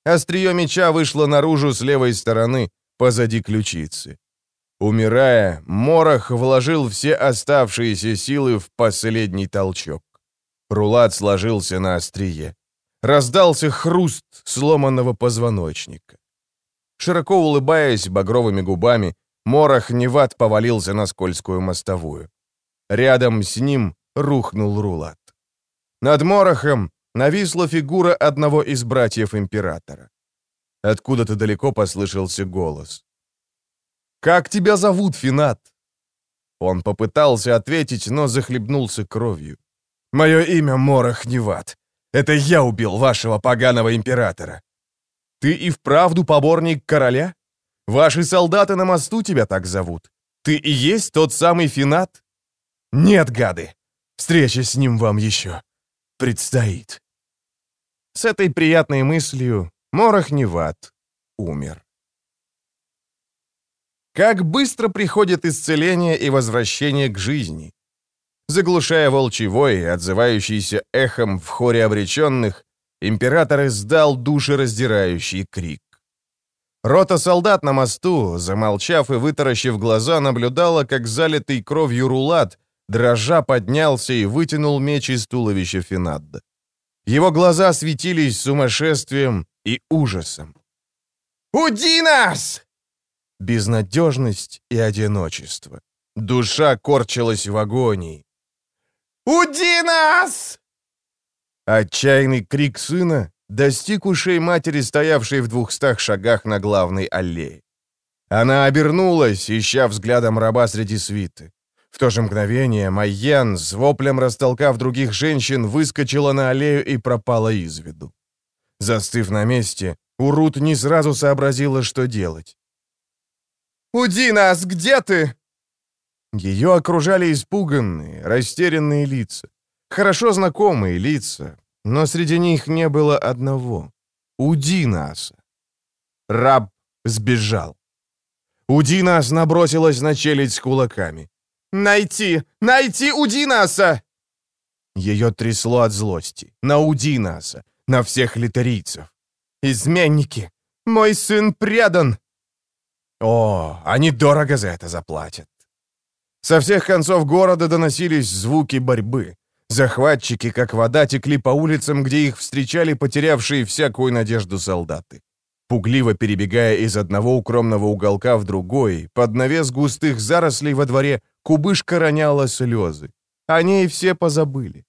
Острие меча вышло наружу с левой стороны, позади ключицы. Умирая, Морох вложил все оставшиеся силы в последний толчок. Рулат сложился на острие. Раздался хруст сломанного позвоночника. Широко улыбаясь багровыми губами, Морох Неват повалился на скользкую мостовую. Рядом с ним рухнул Рулат. Над Морохом нависла фигура одного из братьев императора. Откуда-то далеко послышался голос. «Как тебя зовут, Финат?» Он попытался ответить, но захлебнулся кровью. «Мое имя Морох Неват. Это я убил вашего поганого императора». «Ты и вправду поборник короля?» Ваши солдаты на мосту тебя так зовут. Ты и есть тот самый Финат?» Нет, гады! Встреча с ним вам еще предстоит. С этой приятной мыслью Морох Неват умер. Как быстро приходит исцеление и возвращение к жизни. Заглушая волчий вой, отзывающийся эхом в хоре обреченных, император издал душераздирающий крик. Рота солдат на мосту, замолчав и вытаращив глаза, наблюдала, как залитый кровью рулат, дрожа поднялся и вытянул меч из туловища Финадда. Его глаза светились сумасшествием и ужасом. «Уди нас!» Безнадежность и одиночество. Душа корчилась в агонии. «Уди нас!» Отчаянный крик сына достиг ушей матери, стоявшей в двухстах шагах на главной аллее. Она обернулась, ища взглядом раба среди свиты. В то же мгновение Майен, с воплем растолкав других женщин, выскочила на аллею и пропала из виду. Застыв на месте, Урут не сразу сообразила, что делать. «Уди нас, где ты?» Ее окружали испуганные, растерянные лица. Хорошо знакомые лица, но среди них не было одного. Удинаса. Раб сбежал. Удинас набросилась на челюсть с кулаками. «Найти! Найти Удинаса!» Ее трясло от злости. На Удинаса. На всех литерийцев. «Изменники! Мой сын предан!» О, они дорого за это заплатят. Со всех концов города доносились звуки борьбы. Захватчики, как вода, текли по улицам, где их встречали потерявшие всякую надежду солдаты. Пугливо перебегая из одного укромного уголка в другой, под навес густых зарослей во дворе, кубышка роняла слезы. О ней все позабыли.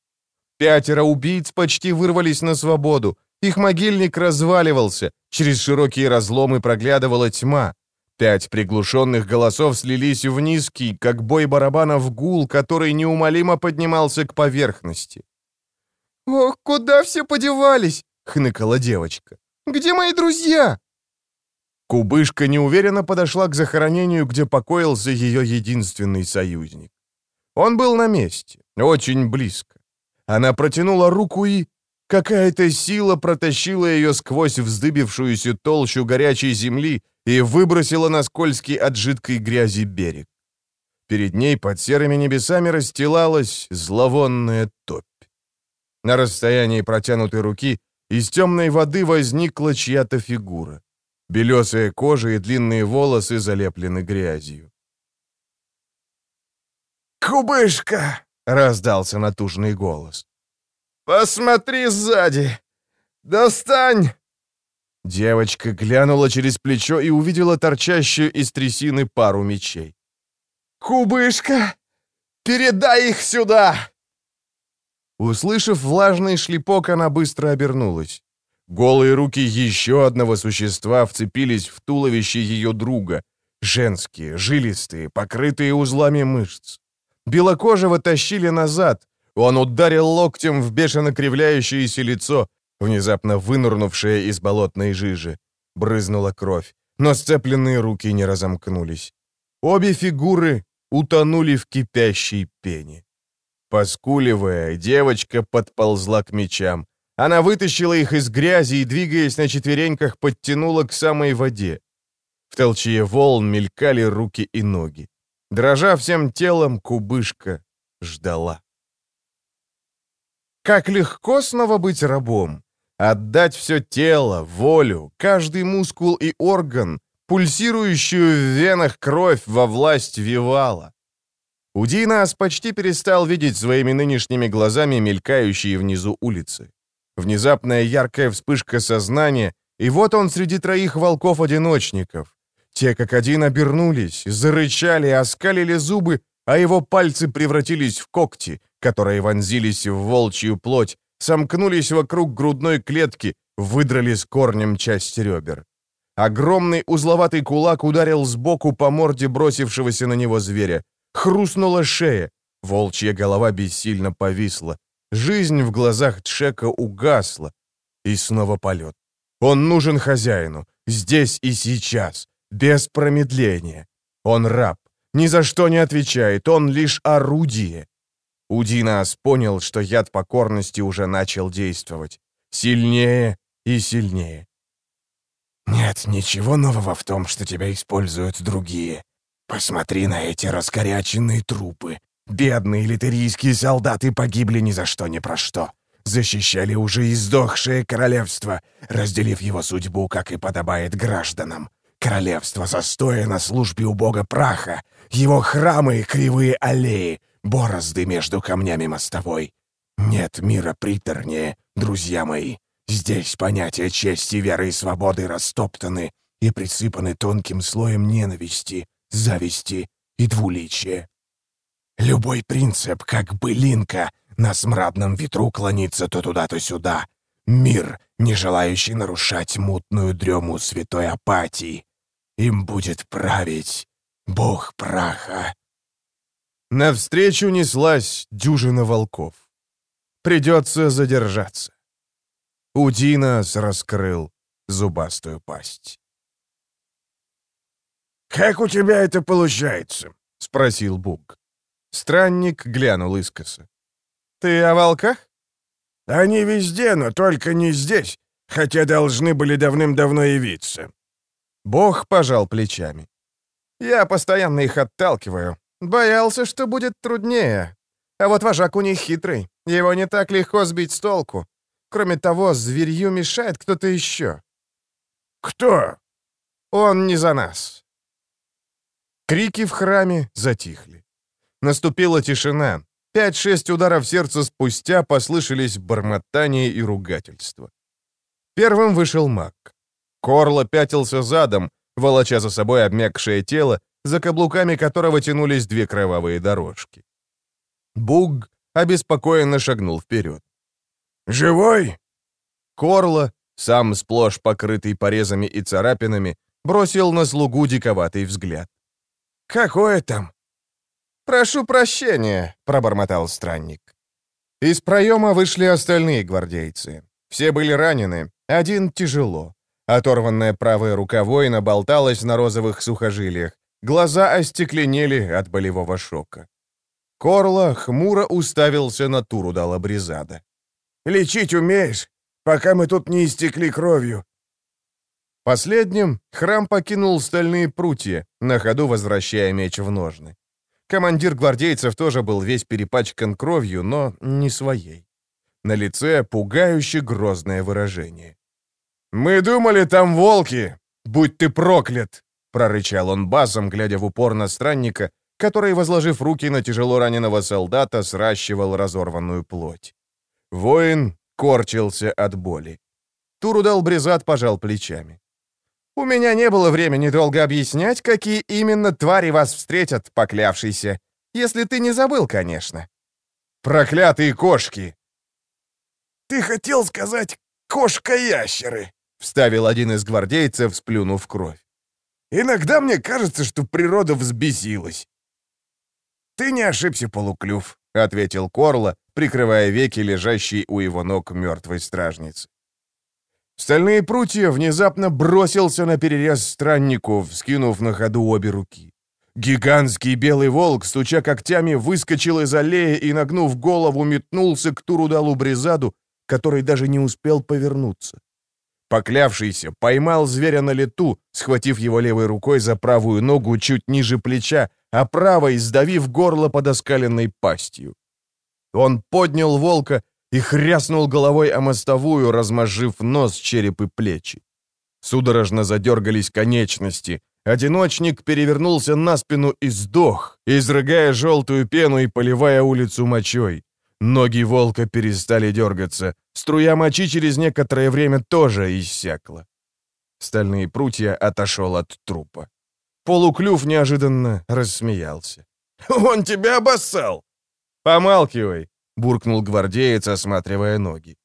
Пятеро убийц почти вырвались на свободу. Их могильник разваливался, через широкие разломы проглядывала тьма. Пять приглушенных голосов слились в низкий, как бой барабанов, гул, который неумолимо поднимался к поверхности. «Ох, куда все подевались?» — хныкала девочка. «Где мои друзья?» Кубышка неуверенно подошла к захоронению, где покоился ее единственный союзник. Он был на месте, очень близко. Она протянула руку и... Какая-то сила протащила ее сквозь вздыбившуюся толщу горячей земли и выбросила на скользкий от жидкой грязи берег. Перед ней под серыми небесами расстилалась зловонная топь. На расстоянии протянутой руки из темной воды возникла чья-то фигура. Белесая кожа и длинные волосы залеплены грязью. «Кубышка!» — раздался натужный голос. «Посмотри сзади! Достань!» Девочка глянула через плечо и увидела торчащую из трясины пару мечей. «Кубышка! Передай их сюда!» Услышав влажный шлепок, она быстро обернулась. Голые руки еще одного существа вцепились в туловище ее друга. Женские, жилистые, покрытые узлами мышц. Белокожего тащили назад. Он ударил локтем в бешено кривляющееся лицо, внезапно вынурнувшее из болотной жижи. Брызнула кровь, но сцепленные руки не разомкнулись. Обе фигуры утонули в кипящей пене. Поскуливая, девочка подползла к мечам. Она вытащила их из грязи и, двигаясь на четвереньках, подтянула к самой воде. В толчье волн мелькали руки и ноги. Дрожа всем телом, кубышка ждала. Как легко снова быть рабом. Отдать все тело, волю, каждый мускул и орган, пульсирующую в венах кровь во власть Вивала. Удинас почти перестал видеть своими нынешними глазами мелькающие внизу улицы. Внезапная яркая вспышка сознания, и вот он среди троих волков-одиночников. Те как один обернулись, зарычали, оскалили зубы, а его пальцы превратились в когти, которые вонзились в волчью плоть, сомкнулись вокруг грудной клетки, выдрали с корнем часть ребер. Огромный узловатый кулак ударил сбоку по морде бросившегося на него зверя. Хрустнула шея. Волчья голова бессильно повисла. Жизнь в глазах Тшека угасла. И снова полет. Он нужен хозяину. Здесь и сейчас. Без промедления. Он раб. Ни за что не отвечает. Он лишь орудие. Удинас понял, что яд покорности уже начал действовать. Сильнее и сильнее. «Нет ничего нового в том, что тебя используют другие. Посмотри на эти раскоряченные трупы. Бедные литерийские солдаты погибли ни за что ни про что. Защищали уже издохшее королевство, разделив его судьбу, как и подобает гражданам. Королевство застоя на службе у бога праха, его храмы и кривые аллеи, борозды между камнями мостовой. Нет мира приторнее, друзья мои. Здесь понятия чести, веры и свободы растоптаны и присыпаны тонким слоем ненависти, зависти и двуличия. Любой принцип, как былинка, на смрадном ветру клонится то туда, то сюда. Мир, не желающий нарушать мутную дрему святой апатии. Им будет править бог праха. Навстречу неслась дюжина волков. Придется задержаться. Удинас раскрыл зубастую пасть. «Как у тебя это получается?» — спросил Буг. Странник глянул искоса. «Ты о волках?» «Они везде, но только не здесь, хотя должны были давным-давно явиться». Бог пожал плечами. «Я постоянно их отталкиваю. Боялся, что будет труднее. А вот вожак у них хитрый. Его не так легко сбить с толку. Кроме того, зверью мешает кто-то еще». «Кто?» «Он не за нас». Крики в храме затихли. Наступила тишина. Пять-шесть ударов сердца спустя послышались бормотания и ругательства. Первым вышел маг. Корло пятился задом, волоча за собой обмякшее тело, за каблуками которого тянулись две кровавые дорожки. Буг обеспокоенно шагнул вперед. «Живой?» Корло, сам сплошь покрытый порезами и царапинами, бросил на слугу диковатый взгляд. «Какое там?» «Прошу прощения», — пробормотал странник. Из проема вышли остальные гвардейцы. Все были ранены, один тяжело. Оторванная правая рука воина болталась на розовых сухожилиях, глаза остекленели от болевого шока. Корло хмуро уставился на Турудала Бризада. «Лечить умеешь, пока мы тут не истекли кровью». Последним храм покинул стальные прутья, на ходу возвращая меч в ножны. Командир гвардейцев тоже был весь перепачкан кровью, но не своей. На лице пугающе грозное выражение. «Мы думали, там волки! Будь ты проклят!» — прорычал он басом, глядя в упор на странника, который, возложив руки на тяжело раненого солдата, сращивал разорванную плоть. Воин корчился от боли. Турудал Бризат пожал плечами. «У меня не было времени долго объяснять, какие именно твари вас встретят, поклявшийся. Если ты не забыл, конечно». «Проклятые кошки!» «Ты хотел сказать кошка-ящеры!» — вставил один из гвардейцев, сплюнув кровь. «Иногда мне кажется, что природа взбесилась». «Ты не ошибся, полуклюв», — ответил Корло, прикрывая веки лежащей у его ног мертвой стражницы. Стальные прутья внезапно бросился на перерез страннику, вскинув на ходу обе руки. Гигантский белый волк, стуча когтями, выскочил из аллеи и, нагнув голову, метнулся к Турудалу Бризаду, который даже не успел повернуться. Поклявшийся поймал зверя на лету, схватив его левой рукой за правую ногу чуть ниже плеча, а правой сдавив горло под оскаленной пастью. Он поднял волка и хряснул головой о мостовую, размозжив нос, череп и плечи. Судорожно задергались конечности. Одиночник перевернулся на спину и сдох, изрыгая желтую пену и поливая улицу мочой. Ноги волка перестали дергаться. Струя мочи через некоторое время тоже иссякла. Стальные прутья отошел от трупа. Полуклюв неожиданно рассмеялся. «Он тебя обоссал!» «Помалкивай!» — буркнул гвардеец, осматривая ноги.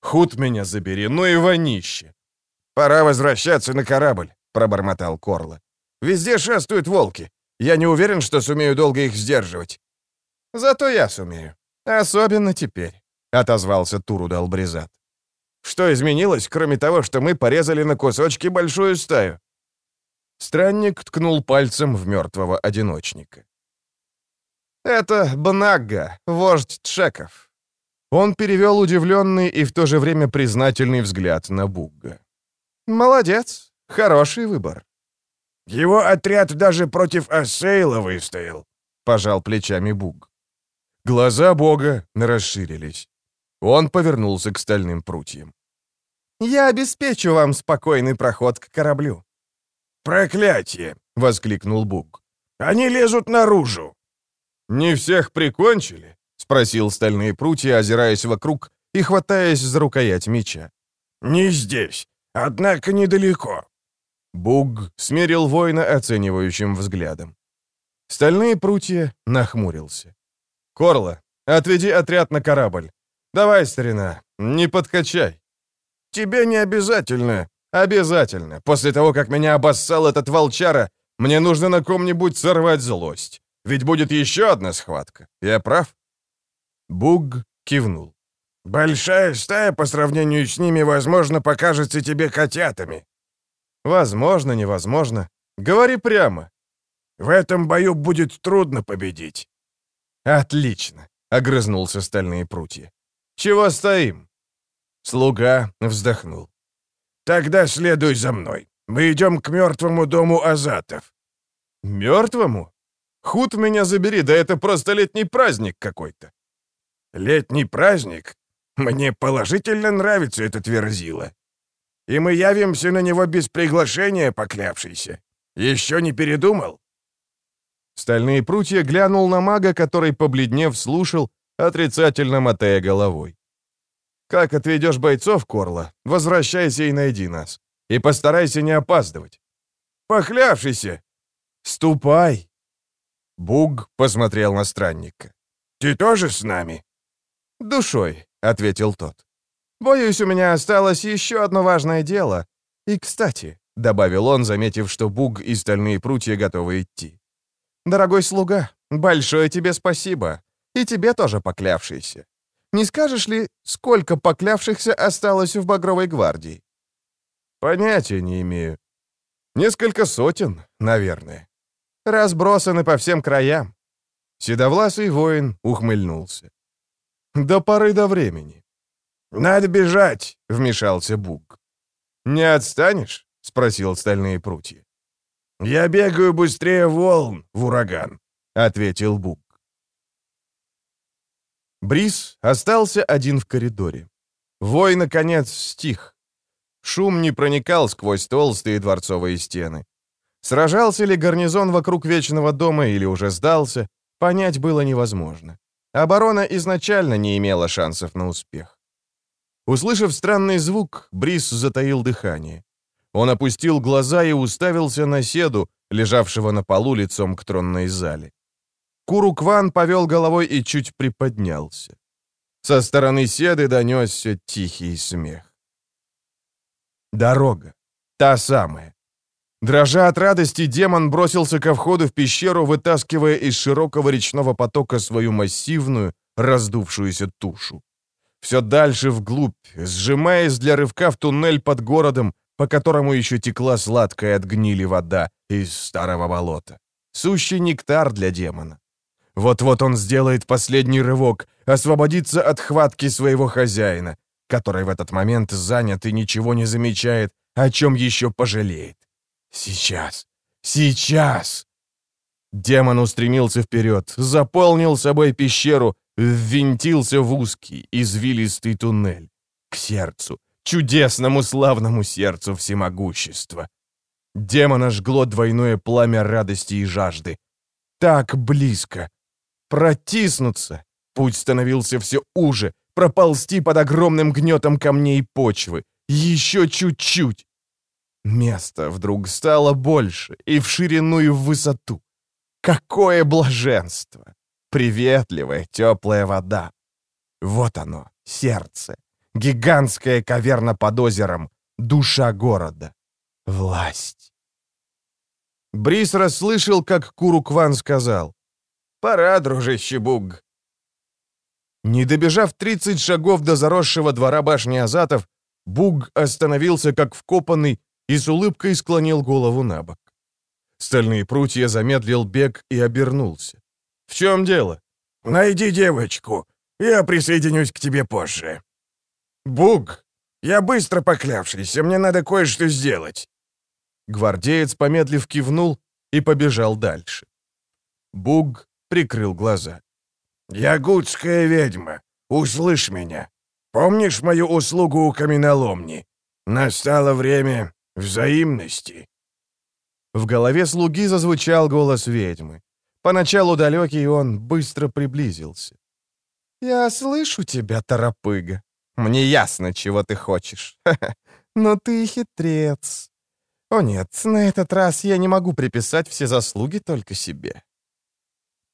«Худ меня забери, ну и вонище!» «Пора возвращаться на корабль», — пробормотал Корло. «Везде шастают волки. Я не уверен, что сумею долго их сдерживать». «Зато я сумею. Особенно теперь», — отозвался Турудал Бризат. «Что изменилось, кроме того, что мы порезали на кусочки большую стаю?» Странник ткнул пальцем в мертвого одиночника. Это Бнагга, вождь Тшеков». Он перевел удивленный и в то же время признательный взгляд на Бугга. «Молодец, хороший выбор». «Его отряд даже против Ассейла выстоял», — пожал плечами Буг. Глаза бога расширились. Он повернулся к стальным прутьям. «Я обеспечу вам спокойный проход к кораблю». «Проклятие!» — воскликнул Буг. «Они лезут наружу!» «Не всех прикончили?» — спросил стальные прутья, озираясь вокруг и хватаясь за рукоять меча. «Не здесь, однако недалеко». Буг смерил воина оценивающим взглядом. Стальные прутья нахмурился. «Корло, отведи отряд на корабль. Давай, старина, не подкачай». «Тебе не обязательно». «Обязательно. После того, как меня обоссал этот волчара, мне нужно на ком-нибудь сорвать злость. Ведь будет еще одна схватка. Я прав?» Буг кивнул. «Большая стая по сравнению с ними, возможно, покажется тебе котятами». «Возможно, невозможно. Говори прямо». «В этом бою будет трудно победить». «Отлично», — огрызнулся стальные прутья. «Чего стоим?» Слуга вздохнул. «Тогда следуй за мной. Мы идем к мертвому дому Азатов». «Мертвому? Худ меня забери, да это просто летний праздник какой-то». «Летний праздник? Мне положительно нравится этот верзила. И мы явимся на него без приглашения, поклявшийся. Еще не передумал?» Стальные прутья глянул на мага, который, побледнев, слушал, отрицательно мотая головой. «Как отведешь бойцов, Корла, возвращайся и найди нас. И постарайся не опаздывать». «Поклявшийся!» «Ступай!» Буг посмотрел на странника. «Ты тоже с нами?» «Душой», — ответил тот. «Боюсь, у меня осталось еще одно важное дело. И, кстати», — добавил он, заметив, что Буг и стальные прутья готовы идти. «Дорогой слуга, большое тебе спасибо. И тебе тоже поклявшийся. Не скажешь ли, сколько поклявшихся осталось в Багровой гвардии?» «Понятия не имею. Несколько сотен, наверное. Разбросаны по всем краям». Седовласый воин ухмыльнулся. «До поры до времени». «Надо бежать!» — вмешался Буг. «Не отстанешь?» — спросил стальные прутья. «Я бегаю быстрее волн в ураган», — ответил Бук. Брис остался один в коридоре. Вой, наконец, стих. Шум не проникал сквозь толстые дворцовые стены. Сражался ли гарнизон вокруг Вечного дома или уже сдался, понять было невозможно. Оборона изначально не имела шансов на успех. Услышав странный звук, Брис затаил дыхание. Он опустил глаза и уставился на Седу, лежавшего на полу лицом к тронной зале. Курукван повел головой и чуть приподнялся. Со стороны Седы донесся тихий смех. Дорога. Та самая. Дрожа от радости, демон бросился ко входу в пещеру, вытаскивая из широкого речного потока свою массивную, раздувшуюся тушу. Все дальше вглубь, сжимаясь для рывка в туннель под городом, по которому еще текла сладкая от гнили вода из старого болота. Сущий нектар для демона. Вот-вот он сделает последний рывок, освободится от хватки своего хозяина, который в этот момент занят и ничего не замечает, о чем еще пожалеет. Сейчас, сейчас! Демон устремился вперед, заполнил собой пещеру, ввинтился в узкий, извилистый туннель. К сердцу, чудесному славному сердцу всемогущества. Демона жгло двойное пламя радости и жажды. Так близко. Протиснуться. Путь становился все уже, проползти под огромным гнетом камней почвы. Еще чуть-чуть. Место вдруг стало больше, и в ширину, и в высоту. Какое блаженство! Приветливая, теплая вода. Вот оно, сердце. Гигантская каверна под озером. Душа города. Власть. Брис расслышал, как Курукван сказал. «Пора, дружище Буг». Не добежав 30 шагов до заросшего двора башни Азатов, Буг остановился как вкопанный и с улыбкой склонил голову на бок. Стальные прутья замедлил бег и обернулся. В чем дело?» «Найди девочку. Я присоединюсь к тебе позже». «Буг!» «Я быстро поклявшийся, мне надо кое-что сделать». Гвардеец, помедлив, кивнул и побежал дальше. Буг прикрыл глаза. «Я гудская ведьма. Услышь меня. Помнишь мою услугу у каменоломни? Настало время взаимности». В голове слуги зазвучал голос ведьмы. Поначалу далекий он быстро приблизился. «Я слышу тебя, торопыга. Мне ясно, чего ты хочешь. Но ты хитрец. О нет, на этот раз я не могу приписать все заслуги только себе».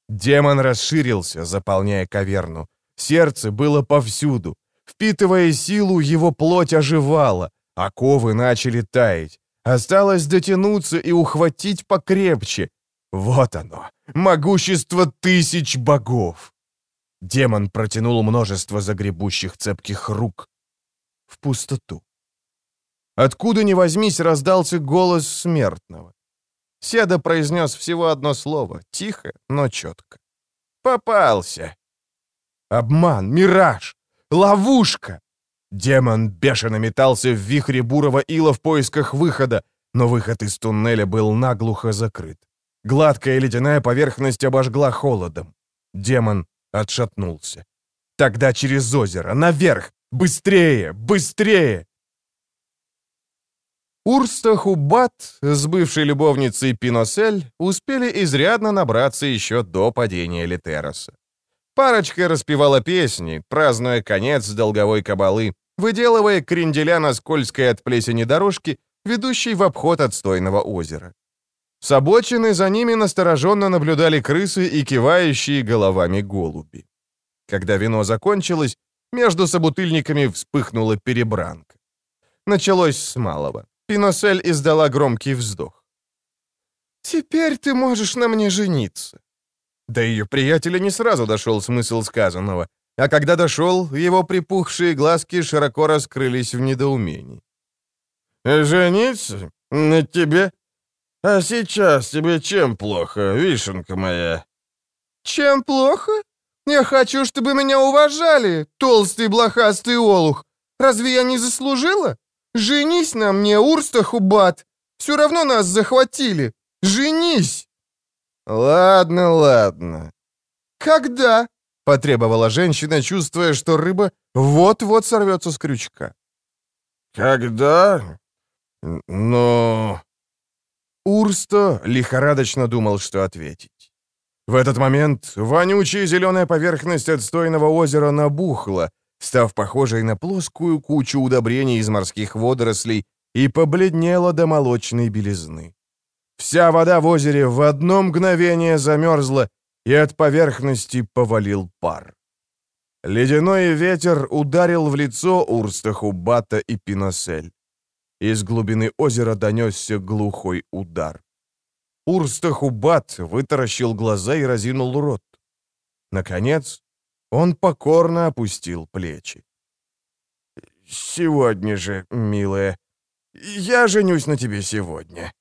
Демон расширился, заполняя каверну. Сердце было повсюду. Впитывая силу, его плоть оживала, оковы начали таять. Осталось дотянуться и ухватить покрепче. Вот оно, могущество тысяч богов. Демон протянул множество загребущих цепких рук в пустоту. Откуда ни возьмись, раздался голос смертного. Седа произнес всего одно слово, тихо, но четко. «Попался!» Обман, мираж, ловушка! Демон бешено метался в вихре бурого ила в поисках выхода, но выход из туннеля был наглухо закрыт. Гладкая ледяная поверхность обожгла холодом. Демон отшатнулся. Тогда через озеро, наверх! Быстрее! Быстрее! Урста Хубат с бывшей любовницей Пиносель успели изрядно набраться еще до падения Литероса. Парочка распевала песни, празднуя конец долговой кабалы, выделывая кренделя на скользкой от плесени дорожке, ведущей в обход отстойного озера. С обочины за ними настороженно наблюдали крысы и кивающие головами голуби. Когда вино закончилось, между собутыльниками вспыхнула перебранка. Началось с малого. Пиносель издала громкий вздох. «Теперь ты можешь на мне жениться». До ее приятеля не сразу дошел смысл сказанного, а когда дошел, его припухшие глазки широко раскрылись в недоумении. «Жениться? На тебе? А сейчас тебе чем плохо, вишенка моя?» «Чем плохо? Я хочу, чтобы меня уважали, толстый блохастый олух. Разве я не заслужила? Женись на мне, Урстахубат! Все равно нас захватили! Женись!» «Ладно, ладно». «Когда?» — потребовала женщина, чувствуя, что рыба вот-вот сорвется с крючка. «Когда? Но...» Урсто лихорадочно думал, что ответить. В этот момент вонючая зеленая поверхность отстойного озера набухла, став похожей на плоскую кучу удобрений из морских водорослей, и побледнела до молочной белизны. Вся вода в озере в одно мгновение замерзла, и от поверхности повалил пар. Ледяной ветер ударил в лицо Урстаху, Бата и Пиносель. Из глубины озера донесся глухой удар. Урстахубат вытаращил глаза и разинул рот. Наконец, он покорно опустил плечи. «Сегодня же, милая. Я женюсь на тебе сегодня».